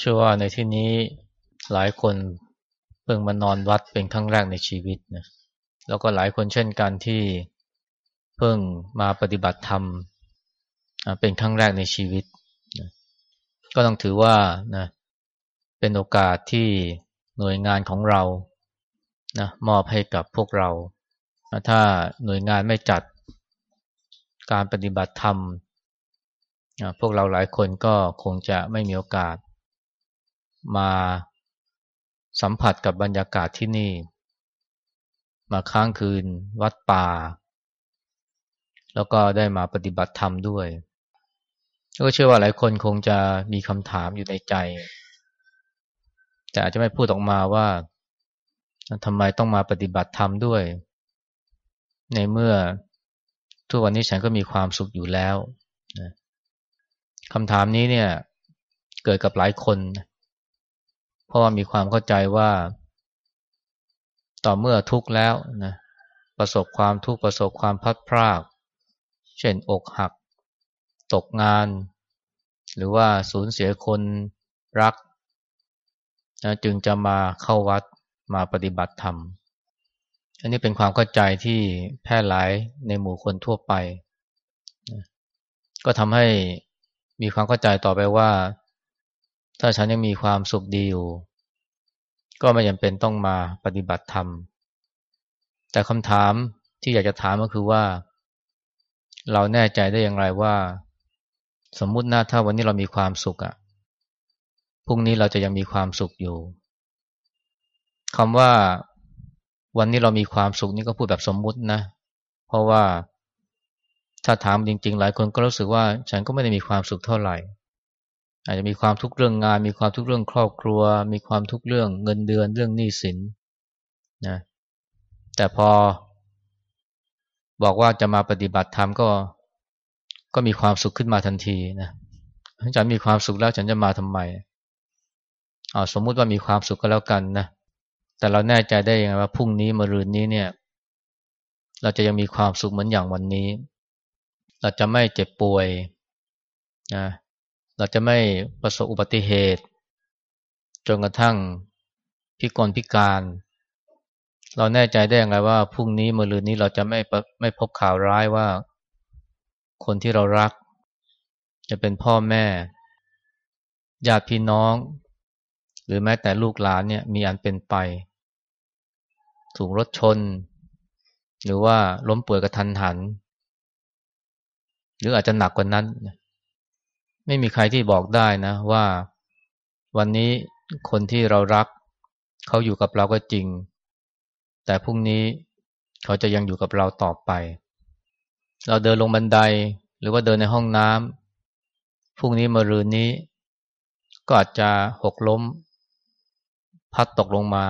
เชื่อว่าในที่นี้หลายคนเพิ่งมานอนวัดเป็นครั้งแรกในชีวิตนะแล้วก็หลายคนเช่นกันที่เพิ่งมาปฏิบัติธรรมเป็นครั้งแรกในชีวิตนะก็ต้องถือว่านะเป็นโอกาสที่หน่วยงานของเรานะมอบให้กับพวกเรา ถ้าหน่วยงานไม่จัดการปฏิบัติธรรมพวกเราหลายคนก็คงจะไม่มีโอกาส มาสัมผัสกับบรรยากาศที่นี่ มาค้างคืนวัดป่า แล้วก็ได้มาปฏิบัติธรรมด้วยก็เชื่อว่าหลายคนคงจะมีคำถามอยู่ในใจ แต่อาจจะไม่พูดออกมาว่าทำไมต้องมาปฏิบัติธรรมด้วย ในเมื่อทุกวันนี้ฉันก็มีความสุขอยู่แล้วคำถามนี้เนี่ย เกิดกับหลายคน เพราะว่ามีความเข้าใจว่า ต่อเมื่อทุกข์แล้วนะประสบความทุกข์ประสบความพัดพราก เช่นอกหัก ตกงาน หรือว่าสูญเสียคนรักนะจึงจะมาเข้าวัดมาปฏิบัติธรรม อันนี้เป็นความเข้าใจที่แพร่หลายในหมู่คนทั่วไป ก็ทำให้มีความเข้าใจต่อไปว่า ถ้าฉันยังมีความสุขดีอยู่ ก็ไม่จำเป็นต้องมาปฏิบัติธรรม แต่คำถามที่อยากจะถามก็คือว่า เราแน่ใจได้อย่างไรว่า สมมุตินะถ้าวันนี้เรามีความสุขอะพรุ่งนี้เราจะยังมีความสุขอยู่คำว่าวันนี้เรามีความสุขนี่ก็พูดแบบสมมุตินะ เพราะว่าถ้าถามจริง ๆ หลายคนก็รู้สึกว่าฉันก็ไม่ได้มีความสุขเท่าไหร่ อาจจะมีความทุกข์เรื่องงาน มีความทุกข์เรื่องครอบครัว มีความทุกข์เรื่องเงินเดือนเรื่องหนี้สินนะแต่พอ บอกว่าจะมาปฏิบัติธรรมก็ ก็มีความสุขขึ้นมาทันทีนะฉันมีความสุขแล้วฉันจะมาทำไมเอาสมมุติว่ามีความสุขก็แล้วกันนะแต่เราแน่ใจได้ยังไงว่าพรุ่งนี้มะรืนนี้เนี่ย เราจะยังมีความสุขเหมือนอย่างวันนี้ เราจะไม่เจ็บป่วยนะ เราจะไม่ประสบอุบัติเหตุ จนกระทั่งพิกลพิการ เราแน่ใจได้อย่างไรว่าพรุ่งนี้มะรืนนี้เราจะไม่ไม่พบข่าวร้ายว่า คนที่เรารัก จะเป็นพ่อแม่ญาติพี่น้อง หรือแม้แต่ลูกหลานเนี่ยมีอันเป็นไป ถูกรถชน หรือว่าล้มป่วยกระทันหัน หรืออาจจะหนักกว่านั้น ไม่มีใครที่บอกได้นะ ว่าวันนี้คนที่เรารัก เขาอยู่กับเราก็จริง แต่พรุ่งนี้เขาจะยังอยู่กับเราต่อไป เราเดินลงบันไดหรือว่าเดินในห้องน้ำพรุ่งนี้มรืนนี้ ก็อาจจะหกล้ม พัดตกลงมา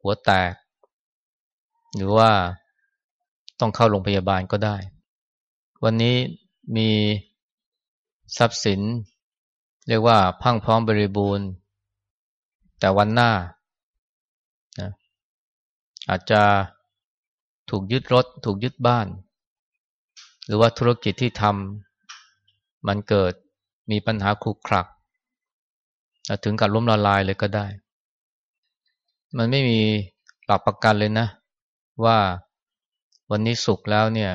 หัวแตก หรือว่าต้องเข้าโรงพยาบาลก็ได้ วันนี้มี ทรัพย์สิน เรียกว่าพังพร้อมบริบูรณ์ แต่วันหน้านะอาจจะถูกยึดรถ ถูกยึดบ้าน หรือว่าธุรกิจที่ทำมันเกิดมีปัญหาคลุกคลัก ถึงกับล้มละลายเลยก็ได้ มันไม่มีหลักประกันเลยนะ ว่าวันนี้สุขแล้วเนี่ย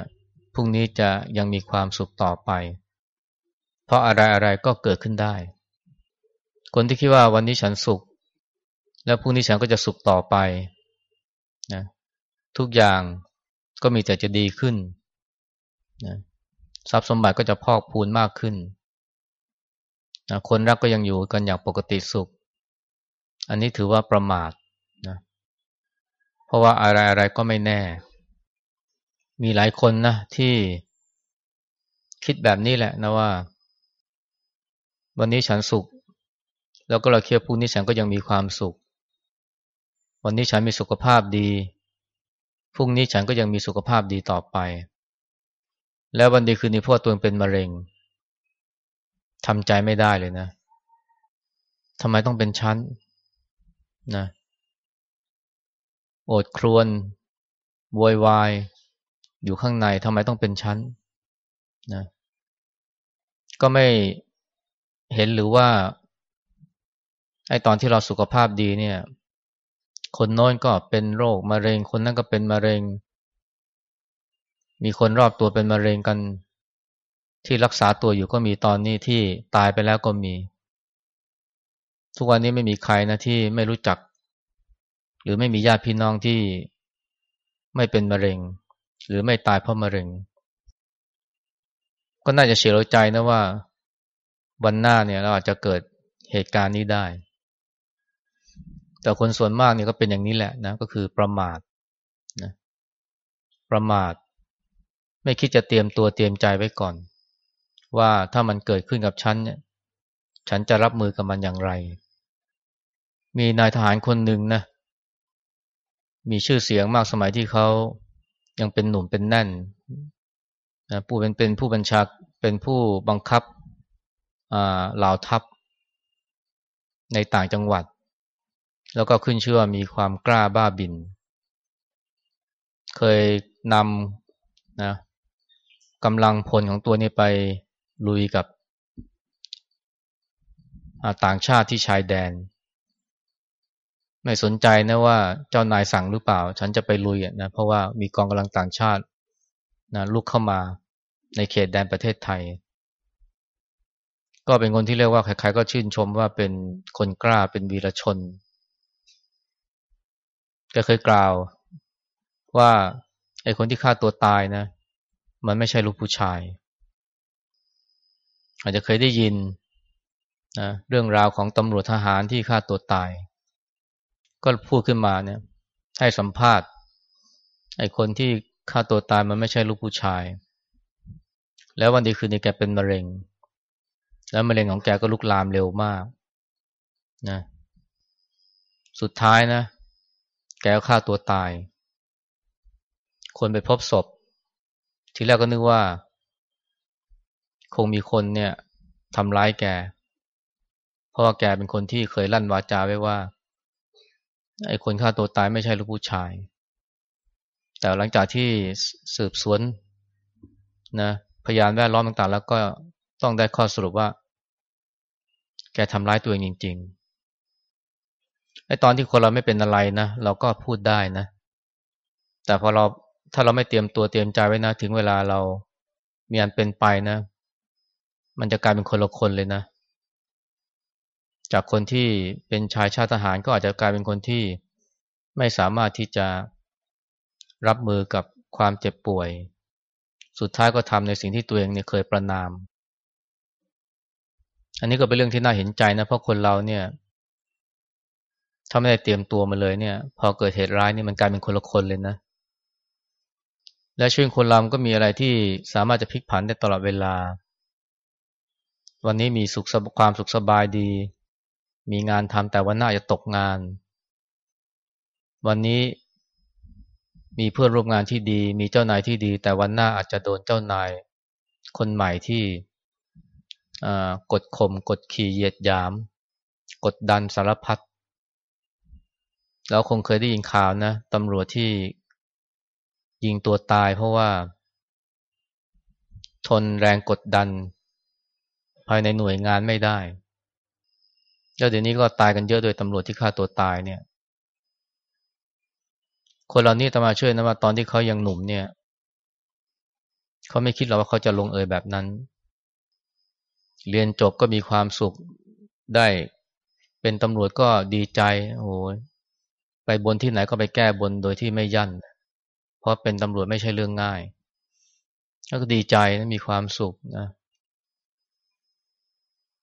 พรุ่งนี้จะยังมีความสุขต่อไป เพราะอะไรอะไรก็เกิดขึ้นได้ คนที่คิดว่าวันนี้ฉันสุข แล้วพรุ่งนี้ฉันก็จะสุขต่อไปนะทุกอย่างก็มีแต่จะดีขึ้นนะทรัพย์สมบัติก็จะพอกพูนมากขึ้นนะคนรักก็ยังอยู่กันอย่างปกติสุข อันนี้ถือว่าประมาทนะเพราะว่าอะไรอะไรก็ไม่แน่ มีหลายคนนะที่คิดแบบนี้แหละนะว่า วันนี้ฉันสุข แล้วก็เราเคียดพรุ่งนี้ฉันก็ยังมีความสุข วันนี้ฉันมีสุขภาพดี พรุ่งนี้ฉันก็ยังมีสุขภาพดีต่อไป แล้ววันดีคืนนี้พ่อตัวเองเป็นมะเร็งทำใจไม่ได้เลยนะทำไมต้องเป็นชั้นนะโอดครวนโวยวาย อยู่ข้างในทำไมต้องเป็นชั้นนะก็ไม่ เห็นหรือว่าไอ้ตอนที่เราสุขภาพดีเนี่ย คนโน้นก็เป็นโรคมะเร็ง คนนั้นก็เป็นมะเร็ง มีคนรอบตัวเป็นมะเร็งกัน ที่รักษาตัวอยู่ก็มีตอนนี้ที่ตายไปแล้วก็มี ทุกวันนี้ไม่มีใครนะที่ไม่รู้จัก หรือไม่มีญาติพี่น้องที่ไม่เป็นมะเร็ง หรือไม่ตายเพราะมะเร็ง ก็น่าจะเสียใจนะว่า วันหน้าเนี่ยเราอาจจะเกิดเหตุการณ์นี้ได้ แต่คนส่วนมากเนี่ยก็เป็นอย่างนี้แหละนะก็คือประมาทนะประมาท ไม่คิดจะเตรียมตัวเตรียมใจไว้ก่อน ว่าถ้ามันเกิดขึ้นกับฉันเนี่ยฉันจะรับมือกับมันอย่างไร มีนายทหารคนหนึ่งนะมีชื่อเสียงมากสมัยที่เขายังเป็นหนุ่มเป็นแน่นนะผู้เป็นเป็นผู้บัญชาเป็นผู้บังคับ เหล่าทัพในต่างจังหวัด แล้วก็ขึ้นชื่อว่ามีความกล้าบ้าบิน เคยนำนะกำลังพลของตัวนี้ไปลุยกับต่างชาติที่ชายแดน ไม่สนใจนะว่าเจ้านายสั่งหรือเปล่า ฉันจะไปลุยนะเพราะว่ามีกองกำลังต่างชาตินะลุกเข้ามาในเขตแดนประเทศไทย ก็เป็นคนที่เรียกว่าใครๆก็ชื่นชมว่าเป็นคนกล้าเป็นวีรชนแกเคยกล่าวว่าไอ้คนที่ฆ่าตัวตายนะ มันไม่ใช่ลูกผู้ชาย อาจจะเคยได้ยินนะเรื่องราวของตำรวจทหารที่ฆ่าตัวตาย ก็พูดขึ้นมาเนี่ยให้สัมภาษณ์ไอ้คนที่ฆ่าตัวตายมันไม่ใช่ลูกผู้ชาย แล้ววันดีคืนนี้แกเป็นมะเร็ง แล้วมะเร็งของแกก็ลุกลามเร็วมากนะสุดท้ายนะ แกก็ฆ่าตัวตาย คนไปพบศพ ทีแรกก็นึกว่า คงมีคนเนี่ยทำร้ายแก เพราะว่าแกเป็นคนที่เคยลั่นวาจาไว้ว่า ไอ้คนฆ่าตัวตายไม่ใช่ลูกผู้ชาย แต่หลังจากที่สืบสวนนะพยานแวดล้อมต่างๆ แล้วก็ ต้องได้ข้อสรุปว่า แกทำร้ายตัวเองจริงๆไอ้ตอนที่คนเราไม่เป็นอะไรนะเราก็พูดได้นะ แต่พอเราถ้าเราไม่เตรียมตัวเตรียมใจไว้นะ ถึงเวลาเรามีอันเป็นไปนะ มันจะกลายเป็นคนละคนเลยนะ จากคนที่เป็นชายชาติทหารก็อาจจะกลายเป็นคนที่ไม่สามารถที่จะรับมือกับความเจ็บป่วย สุดท้ายก็ทำในสิ่งที่ตัวเองเนี่ยเคยประนาม อันนี้ก็เป็นเรื่องที่น่าเห็นใจนะ เพราะคนเราเนี่ยถ้าไม่ได้เตรียมตัวมาเลยเนี่ย พอเกิดเหตุร้ายนี่มันกลายเป็นคนละคนเลยนะ และชีวิตคนเราก็มีอะไรที่สามารถจะพลิกผันได้ตลอดเวลา วันนี้มีสุขความสุขสบายดี มีงานทำแต่วันหน้าจะตกงาน วันนี้มีเพื่อนร่วมงานที่ดี มีเจ้านายที่ดี แต่วันหน้าอาจจะโดนเจ้านาย คนใหม่ที่ กดข่มกดขี่เหยียดหยาม กดดันสารพัดเราคงเคยได้ยินข่าวนะตำรวจที่ยิงตัวตายเพราะว่า ทนแรงกดดัน ภายในหน่วยงานไม่ได้แล้วเดี๋ยวนี้ก็ตายกันเยอะโดยตำรวจที่ฆ่าตัวตายเนี่ย คนเหล่านี้ตมาช่วยนะว่าตอนที่เขายังหนุ่มเนี่ย เขาไม่คิดหรอกว่าเขาจะลงเอยแบบนั้น เรียนจบก็มีความสุขได้เป็นตำรวจก็ดีใจโอ้ยไปบนที่ไหนก็ไปแก้บนโดยที่ไม่ยั่น เพราะเป็นตำรวจไม่ใช่เรื่องง่าย แล้วก็ดีใจนะมีความสุขนะ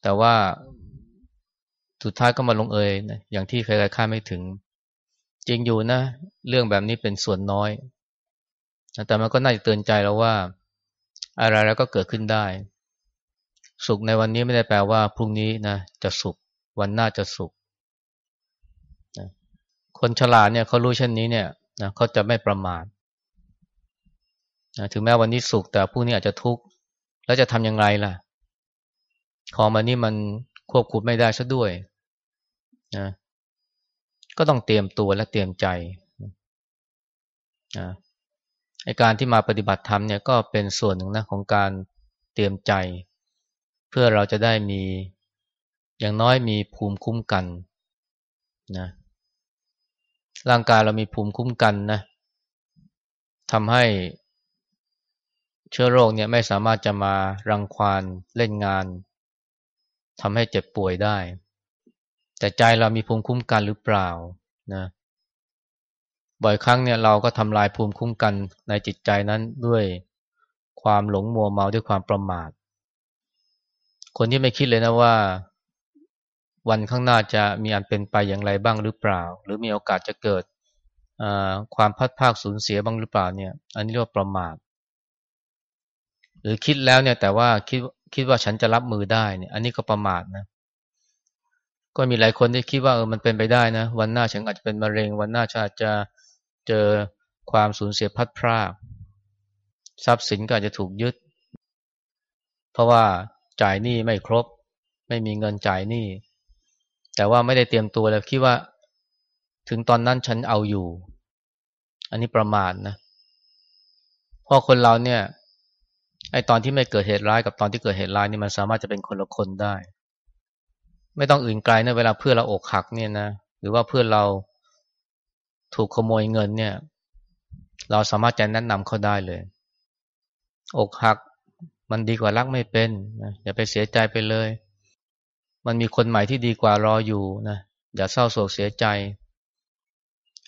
แต่ว่าสุดท้ายก็มาลงเอยนะอย่างที่ใครๆคาดไม่ถึง จริงอยู่นะ เรื่องแบบนี้เป็นส่วนน้อย แต่มันก็น่าจะเตือนใจเราว่า อะไรแล้วก็เกิดขึ้นได้ สุขในวันนี้ไม่ได้แปลว่าพรุ่งนี้นะจะสุข วันหน้าจะสุขนะคนฉลาดเนี่ยเขารู้เช่นนี้เนี่ยนะเขาจะไม่ประมาทนะถึงแม้วันนี้สุขแต่พรุ่งนี้อาจจะทุกข์แล้วจะทำอย่างไรล่ะ ของมันนี่มันควบคุมไม่ได้ซะด้วยนะก็ต้องเตรียมตัวและเตรียมใจนะในการที่มาปฏิบัติธรรมเนี่ยก็เป็นส่วนหนึ่งนะของการเตรียมใจ พื่อเราจะได้มีอย่างน้อยมีภูมิคุ้มกันนะร่างกายเรามีภูมิคุ้มกันนะทำให้เชื้อโรคเนี่ยไม่สามารถจะมารังควานเล่นงานทำให้เจ็บป่วยได้ แต่ใจเรามีภูมิคุ้มกันหรือเปล่านะบ่อยครั้งเนี่ยเราก็ทำลายภูมิคุ้มกันในจิตใจนั้นด้วยความหลงมัวเมาด้วยความประมาท คนที่ไม่คิดเลยนะว่า วันข้างหน้าจะมีอันเป็นไปอย่างไรบ้างหรือเปล่า หรือมีโอกาสจะเกิดความพัดภาคสูญเสียบ้างหรือเปล่าเนี่ย อันนี้เรียกว่าประมาทหรือคิดแล้วเนี่ยแต่ว่าคิดคิดว่าฉันจะรับมือได้เนี่ย อันนี้ก็ประมาทนะก็มีหลายคนที่คิดว่าเออมันเป็นไปได้นะ วันหน้าฉันอาจจะเป็นมะเร็ง วันหน้าฉันอาจจะเจอความสูญเสียพัดพรากทรัพย์สินก็อาจจะถูกยึด เพราะว่า จ่ายหนี้ไม่ครบ ไม่มีเงินจ่ายหนี้แต่ว่าไม่ได้เตรียมตัวแล้วคิดว่า ถึงตอนนั้นฉันเอาอยู่ อันนี้ประมาทนะเพราะคนเราเนี่ยไอตอนที่ไม่เกิดเหตุร้ายกับตอนที่เกิดเหตุร้ายนี่มันสามารถจะเป็นคนละคนได้ ไม่ต้องอื่นไกลนะเวลาเพื่อเราอกหักเนี่ยนะหรือว่าเพื่อนเราถูกขโมยเงินเนี่ย เราสามารถจะแนะนำเขาได้เลย อกหัก มันดีกว่ารักไม่เป็นนะอย่าไปเสียใจไปเลย มันมีคนใหม่ที่ดีกว่ารออยู่นะอย่าเศร้าโศกเสียใจ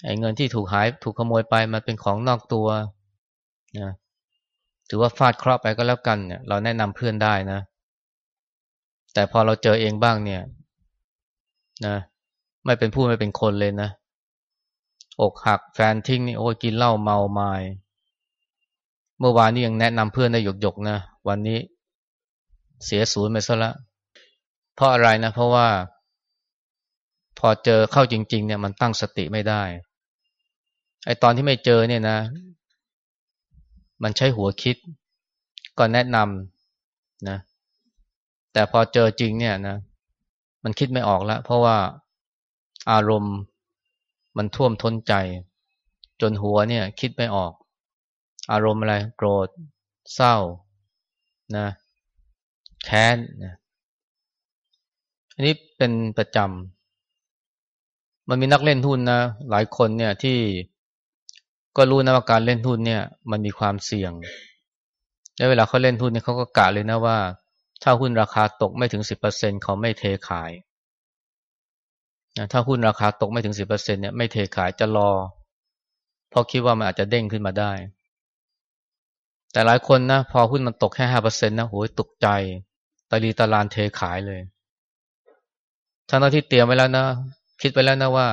ไอ้เงินที่ถูกหายถูกขโมยไปมันเป็นของนอกตัวนะถือว่าฟาดเคราะห์ไปก็แล้วกันเนี่ย เราแนะนำเพื่อนได้นะ แต่พอเราเจอเองบ้างเนี่ยนะไม่เป็นผู้ไม่เป็นคนเลยนะอกหักแฟนทิ้งนี่โอ้ยกินเหล้าเมาไมาเมื่อวานนี้ยังแนะนำเพื่อนได้หยกๆนะ วันนี้เสียศูนย์ไปซะละเพราะอะไรนะ เพราะว่า พอเจอเข้าจริง ๆ เนี่ยมันตั้งสติไม่ได้ ไอตอนที่ไม่เจอเนี่ยนะ มันใช้หัวคิด ก็แนะนำนะ แต่พอเจอจริงเนี่ยนะ มันคิดไม่ออกแล้ว เพราะว่าอารมณ์มันท่วมท้นใจ จนหัวเนี่ย คิดไม่ออก อารมณ์อะไร โกรธ เศร้า นะแค้นนะอันนี้เป็นประจำมันมีนักเล่นหุ้นนะหลายคนเนี่ยที่ก็รู้นะว่าการเล่นหุ้นเนี่ย มันมีความเสี่ยง แล้วเวลาเขาเล่นหุ้นเนี่ยเขาก็กะเลยนะว่า ถ้าหุ้นราคาตกไม่ถึงสิบเปอร์เซ็นเขาไม่เทขายนะถ้าหุ้นราคาตกไม่ถึงสิบเปอร์เซ็นเนี่ยไม่เทขายจะรอ เพราะคิดว่ามันอาจจะเด้งขึ้นมาได้ แต่หลายคนนะพอหุ้นมันตกแค่ห้าเปอร์เซ็นต์นะโหยตกใจตะลีตะลานเทขายเลยทั้งที่เตรียมไว้แล้วนะ คิดไว้แล้วนะว่า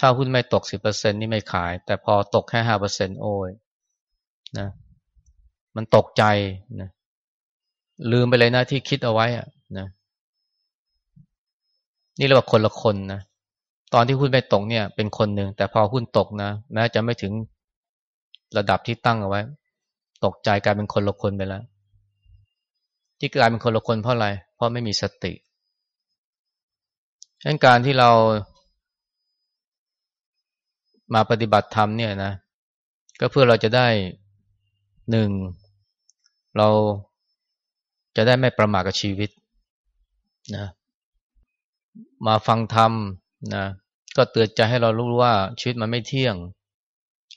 ถ้าหุ้นไม่ตกสิบเปอร์เซ็นนี่ไม่ขาย แต่พอตกแค่ห้าเปอร์เซ็นโอ้ยนะมันตกใจนะลืมไปเลยนะที่คิดเอาไว้อะนะนี่เรียกว่าคนละคนนะตอนที่หุ้นไม่ตกเนี่ย เป็นคนหนึ่งแต่พอหุ้นตกนะแม้จะไม่ถึงระดับที่ตั้งเอาไว้ ตกใจกลายเป็นคนละคนไปแล้ว ที่กลายเป็นคนละคนเพราะอะไร เพราะไม่มีสติดังการที่เรามาปฏิบัติธรรมเนี่ยนะ ก็เพื่อเราจะได้หนึ่งเราจะได้ไม่ประมาทกับชีวิตนะมาฟังธรรมนะก็เตือนใจให้เรารู้ว่าชีวิตมันไม่เที่ยง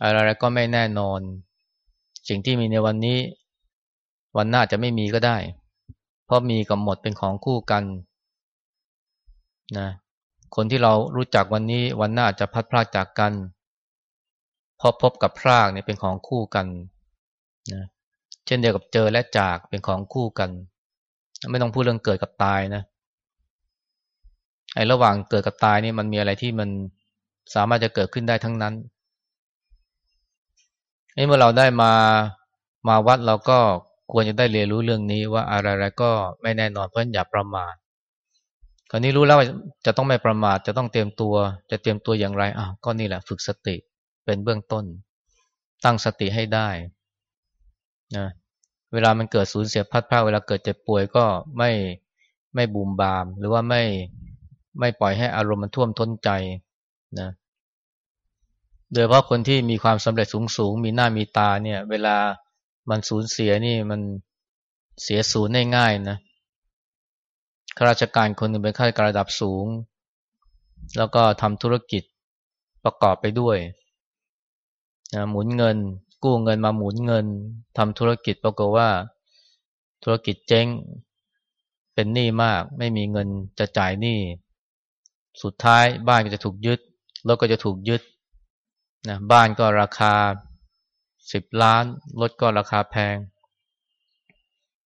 อะไรๆก็ไม่แน่นอน สิ่งที่มีในวันนี้ วันหน้าจะไม่มีก็ได้ เพราะมีกับหมดเป็นของคู่กันนะคนที่เรารู้จักวันนี้วันหน้าจะพัดพลาดจากกันพอพบกับพรากเนี่ยเป็นของคู่กันนะเช่นเดียวกับเจอและจากเป็นของคู่กัน ไม่ต้องพูดเรื่องเกิดกับตายนะไอ้ระหว่างเกิดกับตายนี่มันมีอะไรที่มันสามารถจะเกิดขึ้นได้ทั้งนั้น เมื่อเราได้มามาวัดเราก็ควรจะได้เรียนรู้เรื่องนี้ว่าอะไรๆก็ไม่แน่นอนเพราะอย่าประมาทคราวนี้รู้แล้วว่าจะต้องไม่ประมาทจะต้องเตรียมตัว จะเตรียมตัวอย่างไรอ้าวก็นี่แหละฝึกสติเป็นเบื้องต้น ตั้งสติให้ได้นะเวลามันเกิดสูญเสียพัดพลาดเวลาเกิดเจ็บป่วยก็ไม่ไม่บูมบาม หรือว่าไม่ไม่ปล่อยให้อารมณ์มันท่วมท้นใจนะ โดยเพราะคนที่มีความสำเร็จสูงสูงมีหน้ามีตาเนี่ย เวลามันสูญเสียนี่มันเสียศูนย์ง่ายๆนะข้าราชการคนหนึ่งเป็นข้าราชการระดับสูง แล้วก็ทำธุรกิจประกอบไปด้วยนะหมุนเงิน กู้เงินมาหมุนเงินทำธุรกิจปรากฏว่า ธุรกิจเจ๊งเป็นหนี้มาก ไม่มีเงินจะจ่ายหนี้สุดท้ายบ้านก็จะถูกยึดรถก็จะถูกยึด นะบ้านก็ราคาสิบล้านรถก็ราคาแพง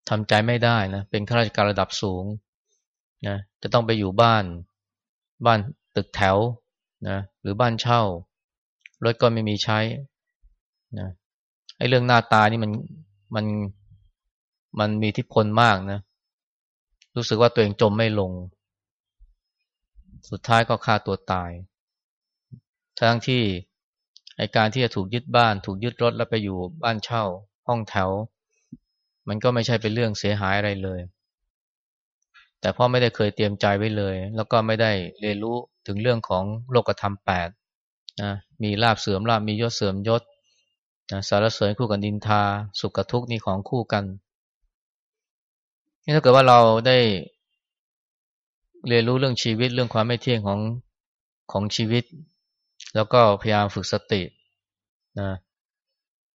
ทำใจไม่ได้นะเป็นข้าราชการระดับสูงนะจะต้องไปอยู่บ้าน บ้านตึกแถวนะหรือบ้านเช่ารถก็ไม่มีใช้นะไอ้เรื่องหน้าตานี่มันมันมันมีทิพลมากนะ รู้สึกว่าตัวเองจมไม่ลง สุดท้ายก็ฆ่าตัวตาย ทั้งที่ ไอการที่จะถูกยึดบ้าน ถูกยึดรถแล้วไปอยู่บ้านเช่า ห้องแถว มันก็ไม่ใช่เป็นเรื่องเสียหายอะไรเลย แต่พ่อไม่ได้เคยเตรียมใจไว้เลย แล้วก็ไม่ได้เรียนรู้ถึงเรื่องของโลกธรรมแปดนะมีลาบเสื่อมลาบมียศเสื่อมยศนะสารเสริญคู่กับดินทา สุขกับทุกข์นี่ของคู่กันนี่ถ้าเกิดว่าเราได้เรียนรู้เรื่องชีวิตเรื่องความไม่เที่ยงของของชีวิต แล้วก็พยายามฝึกสตินะ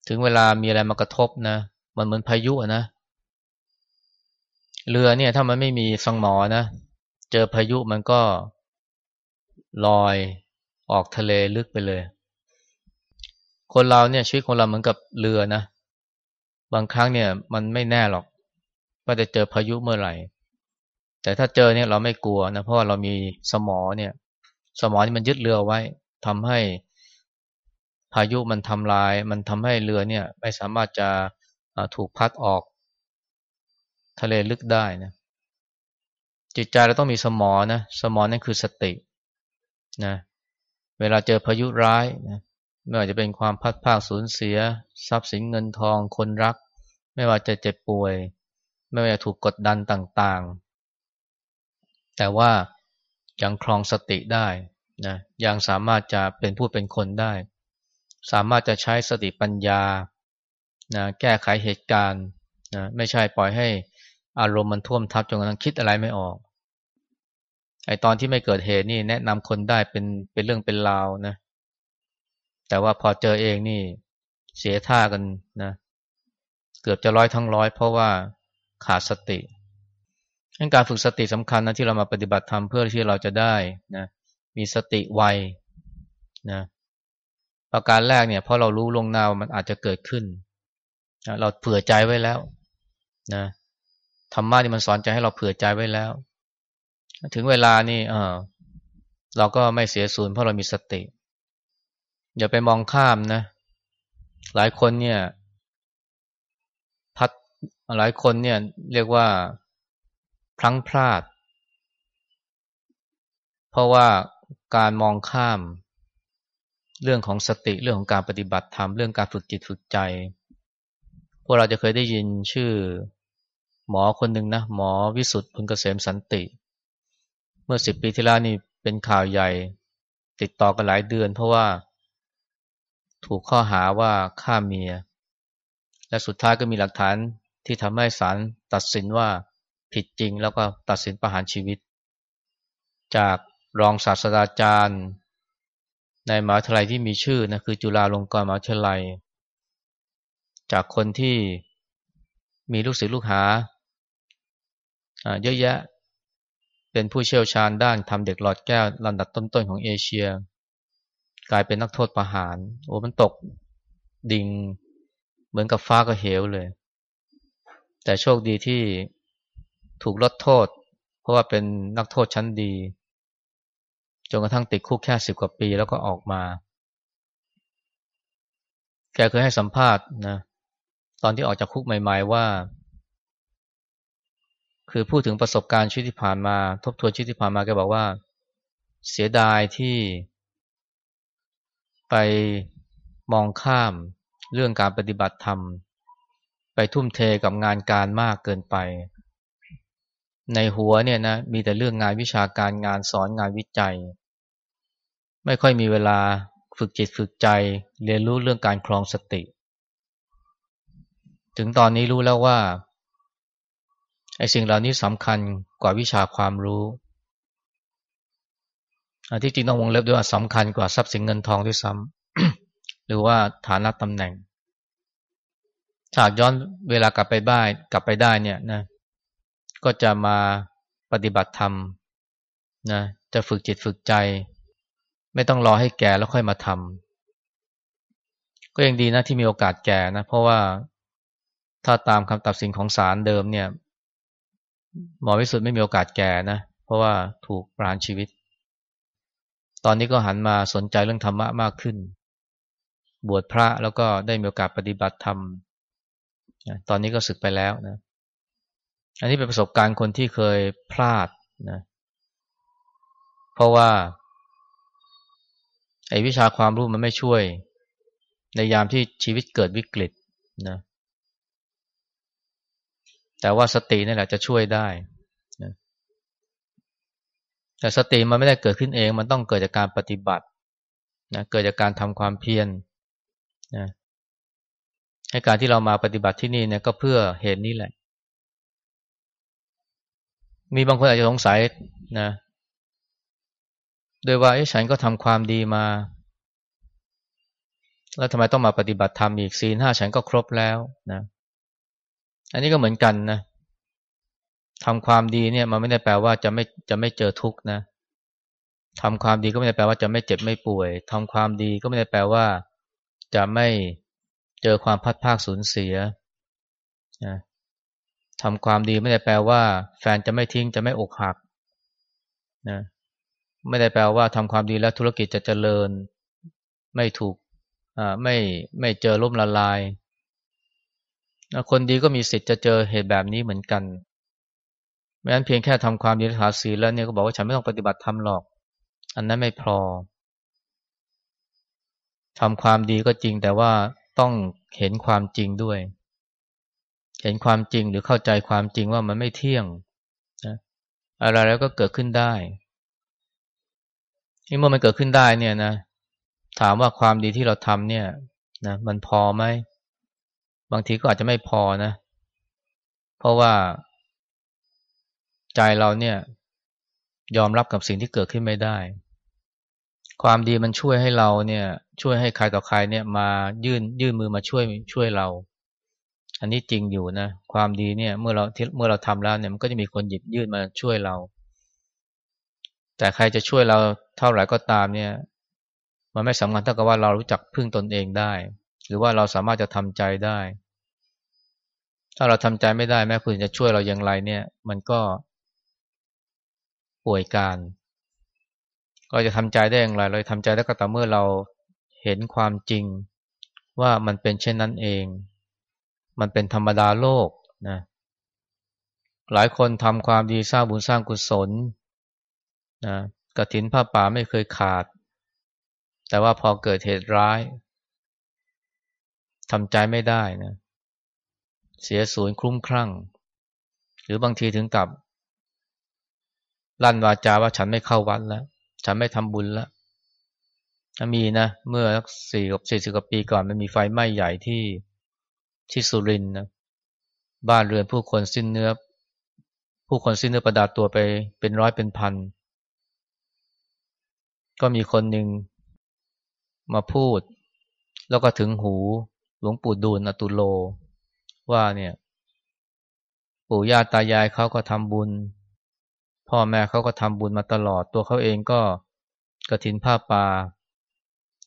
ถึงเวลามีอะไรมากระทบนะ มันเหมือนพายุนะ เรือเนี่ยถ้ามันไม่มีสังหมอนะเจอพายุมันก็ลอยออกทะเลลึกไปเลย คนเราเนี่ยชีวิตของเราเหมือนกับเรือนะ บางครั้งเนี่ย มันไม่แน่หรอก ว่าจะเจอพายุเมื่อไหร่ แต่ถ้าเจอเนี่ยเราไม่กลัวนะเพราะว่าเรามีสมอเนี่ย สมอนี่มันยึดเรือไว้ ทำให้พายุมันทำลาย มันทำให้เรือเนี่ยไม่สามารถจะถูกพัดออก ทะเลลึกได้นะจิตใจเราต้องมีสมอนะสมอนั่นคือสตินะเวลาเจอพายุร้ายนะไม่ว่าจะเป็นความพัดภาคสูญเสีย ทรัพย์สินเงินทองคนรัก ไม่ว่าจะเจ็บป่วย ไม่ว่าจะถูกกดดันต่างๆ แต่ว่ายังครองสติได้ นะยังสามารถจะเป็นผู้เป็นคนได้ สามารถจะใช้สติปัญญานะแก้ไขเหตุการณ์นะไม่ใช่ปล่อยให้อารมณ์มันท่วมทับจนกระทั่งคิดอะไรไม่ออกไอตอนที่ไม่เกิดเหตุนี่แนะนำคนได้เป็นเป็นเรื่องเป็นราวนะ แต่ว่าพอเจอเองนี่เสียท่ากันนะ เกือบจะร้อยทั้งร้อย เพราะว่าขาดสติการฝึกสติสำคัญนะที่เรามาปฏิบัติธรรมเพื่อที่เราจะได้นะ มีสติไวนะประการแรกเนี่ยเพราะเรารู้ลงหน้าวมันอาจจะเกิดขึ้นนะเราเผื่อใจไว้แล้วนะธรรมะที่มันสอนใจให้เราเผื่อใจไว้แล้ว ถึงเวลานี่เออเราก็ไม่เสียสูญเพราะเรามีสติ อย่าไปมองข้ามนะ หลายคนเนี่ยพัฒหลายคนเนี่ย เรียกว่าพลั้งพลาด เพราะว่า การมองข้าม เรื่องของสติเรื่องของการปฏิบัติธรรมเรื่องการฝึกจิตฝึกใจ พวกเราจะเคยได้ยินชื่อ หมอคนหนึ่งนะหมอวิสุทธ์พุนเกษมสันติ เมื่อสิบปีที่แล้วนี่เป็นข่าวใหญ่ ติดต่อกันหลายเดือน เพราะว่า ถูกข้อหาว่าฆ่าเมีย และสุดท้ายก็มีหลักฐานที่ทำให้ศาลตัดสินว่าผิดจริงแล้วก็ตัดสินประหารชีวิต จาก รองศาสตราจารย์ ในมหาวิทยาลัยที่มีชื่อนะคือจุฬาลงกรณ์มหาวิทยาลัย จากคนที่มีลูกศิษย์ลูกหาเยอะแยะ เป็นผู้เชี่ยวชาญด้านทำเด็กหลอดแก้วลำดับต้นๆของเอเชีย กลายเป็นนักโทษประหาร โอ้มันตกดิ่งเหมือนกับฟ้าก็เหวเลย แต่โชคดีที่ถูกลดโทษ เพราะว่าเป็นนักโทษชั้นดี จนกระทั่งติดคุกแค่สิบกว่าปีแล้วก็ออกมา แกเคยให้สัมภาษณ์นะ ตอนที่ออกจากคุกใหม่ ๆ ว่า คือพูดถึงประสบการณ์ชีวิตที่ผ่านมา ทบทวนชีวิตที่ผ่านมาแกบอกว่า เสียดายที่ ไปมองข้ามเรื่องการปฏิบัติธรรม ไปทุ่มเทกับงานการมากเกินไป ในหัวเนี่ยนะมีแต่เรื่องงานวิชาการงานสอนงานวิจัย ไม่ค่อยมีเวลาฝึกจิตฝึกใจ เรียนรู้เรื่องการคลองสติ ถึงตอนนี้รู้แล้วว่าไอ้สิ่งเหล่านี้สำคัญกว่าวิชาความรู้ที่จริงต้องวงเล็บด้วยว่าสำคัญกว่าทรัพย์สินเงินทองด้วยซ้ำหรือว่าฐานะตำแหน่งหากย้อนเวลากลับไปบ้านกลับไปได้เนี่ยนะก็จะมาปฏิบัติธรรมนะจะฝึกจิตฝึกใจ ไม่ต้องรอให้แก่แล้วค่อยมาทำก็ยังดีนะที่มีโอกาสแก่นะ เพราะว่าถ้าตามคำตัดสินของศาลเดิมเนี่ย หมอวิสุทธ์ไม่มีโอกาสแก่นะ เพราะว่าถูกปราณชีวิต ตอนนี้ก็หันมาสนใจเรื่องธรรมะมากขึ้น บวชพระแล้วก็ได้มีโอกาสปฏิบัติธรรมตอนนี้ก็ศึกไปแล้วนะ อันนี้เป็นประสบการณ์คนที่เคยพลาดนะ เพราะว่า ไอ้วิชาความรู้มันไม่ช่วย ในยามที่ชีวิตเกิดวิกฤตนะแต่ว่าสตินี่แหละจะช่วยได้นะแต่สติมันไม่ได้เกิดขึ้นเอง มันต้องเกิดจากการปฏิบัตินะเกิดจากการทำความเพียรนะให้การที่เรามาปฏิบัติที่นี่เนี่ยก็เพื่อเหตุนี้แหละ มีบางคนอาจจะสงสัยนะ โดยว่าฉันก็ทำความดีมา แล้วทำไมต้องมาปฏิบัติธรรมอีกสี่ห้าฉันก็ครบแล้วนะ อันนี้ก็เหมือนกันนะทำความดีเนี่ยมันไม่ได้แปลว่าจะไม่จะไม่เจอทุกข์นะทำความดีก็ไม่ได้แปลว่าจะไม่เจ็บไม่ป่วยทำความดีก็ไม่ได้แปลว่า จะไม่เจอความพัดภาคสูญเสียนะทำความดีไม่ได้แปลว่า แฟนจะไม่ทิ้งจะไม่อกหักนะ ไม่ได้แปลว่าทำความดีแล้วธุรกิจจะเจริญ ไม่ถูกไม่ไม่เจอล่มละลาย คนดีก็มีสิทธิ์จะเจอเหตุแบบนี้เหมือนกันไม่งั้นเพียงแค่ทำความดีรักษาศีลแล้วเนี่ยก็บอกว่าฉันไม่ต้องปฏิบัติธรรมหรอก อันนั้นไม่พอทำความดีก็จริงแต่ว่าต้องเห็นความจริงด้วย เห็นความจริงหรือเข้าใจความจริงว่ามันไม่เที่ยงนะอะไรแล้วก็เกิดขึ้นได้ ที่เมื่อมันเกิดขึ้นได้เนี่ยนะ ถามว่าความดีที่เราทำเนี่ยนะมันพอไหม บางทีก็อาจจะไม่พอนะ เพราะว่าใจเราเนี่ย ยอมรับกับสิ่งที่เกิดขึ้นไม่ได้ ความดีมันช่วยให้เราเนี่ย ช่วยให้ใครต่อใครเนี่ยมายื่นยื่นมือมาช่วยช่วยเรา อันนี้จริงอยู่นะ ความดีเนี่ย เมื่อเราเมื่อเราทำแล้วเนี่ยมันก็จะมีคนหยิบยื่นมาช่วยเรา แต่ใครจะช่วยเราเท่าไหร่ก็ตามเนี่ย มันไม่สำคัญเท่ากับว่าเรารู้จักพึ่งตนเองได้ หรือว่าเราสามารถจะทำใจได้ ถ้าเราทำใจไม่ได้แม้คุณจะช่วยเราอย่างไรเนี่ย มันก็ป่วยการเราจะทำใจได้อย่างไร เราทำใจได้ก็ต่อเมื่อเราเห็นความจริงว่ามันเป็นเช่นนั้นเอง มันเป็นธรรมดาโลกนะ หลายคนทำความดีสร้างบุญสร้างกุศล นะกระถินผ้าป่าไม่เคยขาด แต่ว่าพอเกิดเหตุร้ายทำใจไม่ได้นะเสียสูญคลุ้มคลั่ง หรือบางทีถึงกับ ลั่นวาจาว่าฉันไม่เข้าวัดแล้ว ฉันไม่ทำบุญแล้วมีนะ เมื่อสักสี่กับสี่สิบกว่าปีก่อนมันมีไฟไหม้ใหญ่ที่ที่สุรินนะบ้านเรือนผู้คนสิ้นเนื้อ ผู้คนสิ้นเนื้อประดาตัวไปเป็นร้อยเป็นพัน ก็มีคนหนึ่งมาพูด แล้วก็ถึงหูหลวงปู่ดูลอตุโล ว่าเนี่ย ปู่ย่าตายายเขาก็ทำบุญ พ่อแม่เขาก็ทำบุญมาตลอด ตัวเขาเองก็กระถินผ้าป่า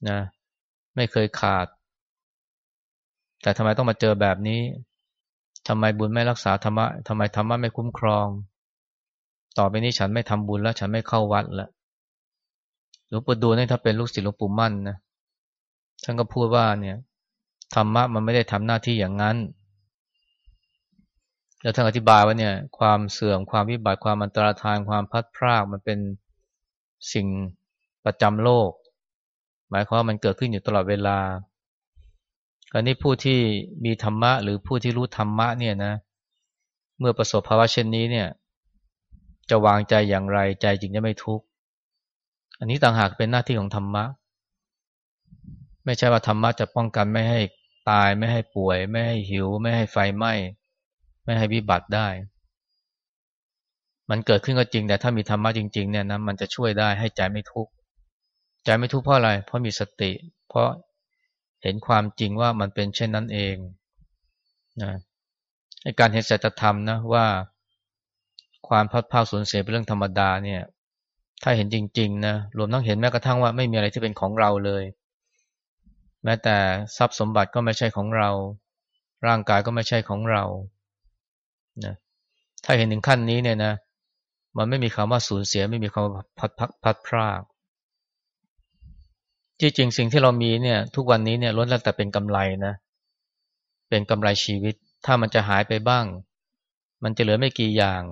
นะ ไม่เคยขาด แต่ทำไมต้องมาเจอแบบนี้ทำไมบุญไม่รักษาธรรมะทำไมธรรมะไม่คุ้มครอง ต่อไปนี้ฉันไม่ทำบุญแล้ว ฉันไม่เข้าวัดแล้ว ลวงปู่ดูนี่ถ้าเป็นลูกศิษย์หลวงปู่มั่นนะท่านก็พูดว่าเนี่ยธรรมะมันไม่ได้ทำหน้าที่อย่างนั้น แล้วท่านอธิบายว่าเนี่ย ความเสื่อมความวิบัติความอันตรธานความพัดพรากมันเป็นสิ่งประจำโลก หมายความว่ามันเกิดขึ้นอยู่ตลอดเวลาอันนี้ผู้ที่มีธรรมะ หรือผู้ที่รู้ธรรมะเนี่ยนะ เมื่อประสบภาวะเช่นนี้เนี่ย จะวางใจอย่างไรใจจึงจะไม่ทุกข์ อันนี้ต่างหากเป็นหน้าที่ของธรรมะ ไม่ใช่ว่าธรรมะจะป้องกันไม่ให้ตายไม่ให้ป่วย ไม่ให้หิว ไม่ให้ไฟไหม้ไม่ให้วิบัติได้ มันเกิดขึ้นก็จริง แต่ถ้ามีธรรมะจริง ๆ เนี่ยนะมันจะช่วยได้ให้ใจไม่ทุกข์ใจไม่ทุกข์เพราะอะไร เพราะมีสติ เพราะเห็นความจริงว่ามันเป็นเช่นนั้นเองนะการเห็นสัจธรรมนะว่า ความพัดพาสูญเสียเป็นเรื่องธรรมดาเนี่ย ถ้าเห็นจริง ๆ นะ รวมทั้งเห็นแม้กระทั่งว่าไม่มีอะไรที่เป็นของเราเลย แม้แต่ทรัพย์สมบัติก็ไม่ใช่ของเรา ร่างกายก็ไม่ใช่ของเรานะถ้าเห็นถึงขั้นนี้เนี่ยนะ มันไม่มีคำว่าสูญเสีย ไม่มีคำว่าพัดพักพัดพรากที่จริงสิ่งที่เรามีเนี่ย ทุกวันนี้เนี่ยล้วนแล้วแต่เป็นกำไรนะ เป็นกำไรชีวิต ถ้ามันจะหายไปบ้าง มันจะเหลือไม่กี่อย่าง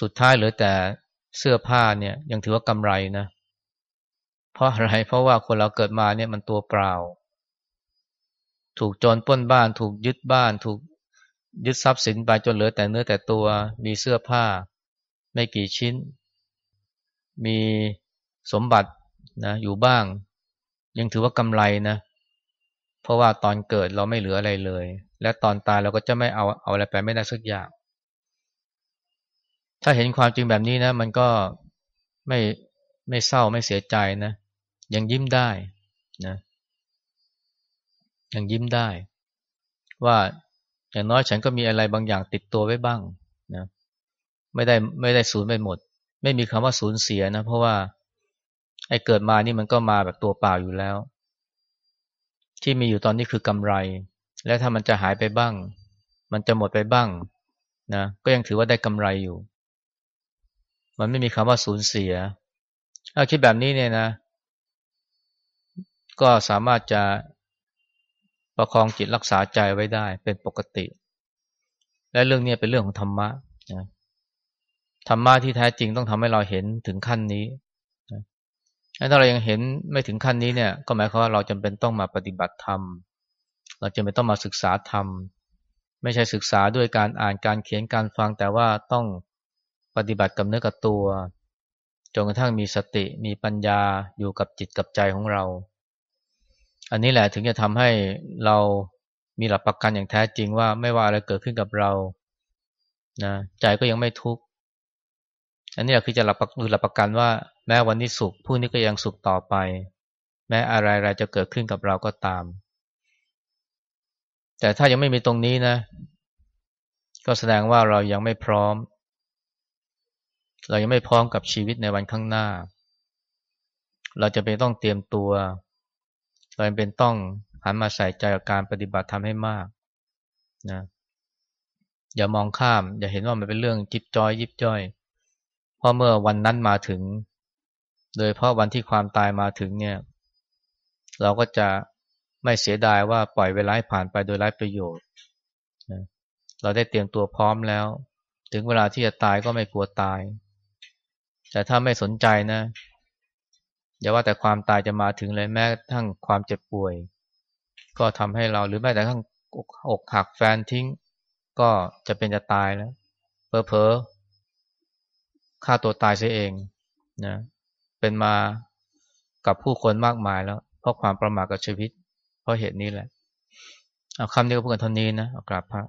สุดท้ายเหลือแต่ เสื้อผ้าเนี่ยยังถือว่ากำไรนะ เพราะอะไร เพราะว่าคนเราเกิดมาเนี่ยมันตัวเปล่า ถูกโจรป้นบ้าน ถูกยึดบ้าน ถูกยึดทรัพย์สินไปจนเหลือแต่เนื้อแต่ตัวมีเสื้อผ้า ไม่กี่ชิ้น มีสมบัตินะอยู่บ้าง ยังถือว่ากำไรนะ เพราะว่าตอนเกิดเราไม่เหลืออะไรเลย และตอนตายเราก็จะไม่เอาเอาอะไรไปไม่ได้สักอย่าง ถ้าเห็นความจริงแบบนี้นะ มันก็ไม่ไม่เศร้าไม่เสียใจนะ ยังยิ้มได้นะยังยิ้มได้ ว่าอย่างน้อยฉันก็มีอะไรบางอย่างติดตัวไว้บ้างนะไม่ได้ไม่ได้สูญไปหมด ไม่มีคำว่าสูญเสียนะ เพราะว่าไอ้เกิดมานี่มันก็มาแบบตัวเปล่าอยู่แล้ว ที่มีอยู่ตอนนี้คือกำไร และถ้ามันจะหายไปบ้าง มันจะหมดไปบ้างนะก็ยังถือว่าได้กำไรอยู่ มันไม่มีคำว่าสูญเสีย ถ้าคิดแบบนี้เนี่ยนะ ก็สามารถจะประคองจิตรักษาใจไว้ได้เป็นปกติ และเรื่องนี้เป็นเรื่องของธรรมะนะธรรมะที่แท้จริงต้องทำให้เราเห็นถึงขั้นนี้ถ้าเรายังเห็นไม่ถึงขั้นนี้เนี่ย ก็หมายความว่าเราจำเป็นต้องมาปฏิบัติธรรม เราจำเป็นต้องมาศึกษาธรรม ไม่ใช่ศึกษาด้วยการอ่านการเขียนการฟังแต่ว่าต้อง ปฏิบัติกับเนื้อกับตัวจนกระทั่งมีสติมีปัญญาอยู่กับจิตกับใจของเรา อันนี้แหละถึงจะทำให้เรามีหลักประกันอย่างแท้จริงว่าไม่ว่าอะไรเกิดขึ้นกับเรานะใจก็ยังไม่ทุกข์อันนี้คือจะหลักคือหลักประกันว่า แม้วันนี้สุขผู้นี้ก็ยังสุขต่อไป แม้อะไรๆจะเกิดขึ้นกับเราก็ตาม แต่ถ้ายังไม่มีตรงนี้นะ ก็แสดงว่าเรายังไม่พร้อม เรายังไม่พร้อมกับชีวิตในวันข้างหน้า เราจะเป็นต้องเตรียมตัว เราเป็นต้องหันมาใส่ใจกับการปฏิบัติทำให้มากนะอย่ามองข้าม อย่าเห็นว่ามันเป็นเรื่องจิบจอย ยิบจ้อยเพราะเมื่อวันนั้นมาถึง โดยเพราะวันที่ความตายมาถึงเนี่ย เราก็จะไม่เสียดายว่าปล่อยเวลาผ่านไปโดยไร้ประโยชน์นะเราได้เตรียมตัวพร้อมแล้ว ถึงเวลาที่จะตายก็ไม่กลัวตาย แต่ถ้าไม่สนใจนะ อย่าว่าแต่ความตายจะมาถึงเลยแม้ทั้งความเจ็บป่วย ก็ทำให้เราหรือแม้แต่ทั้งอกหักแฟนทิ้ง ก็จะเป็นจะตายแล้วเพอเพอฆ่าตัวตายเสียเองนะเป็นมากับผู้คนมากมายแล้ว เพราะความประมาทกับชีวิต เพราะเหตุนี้แหละ เอาคำนี้ก็พูดกันเท่านี้นะ เอากราบพระ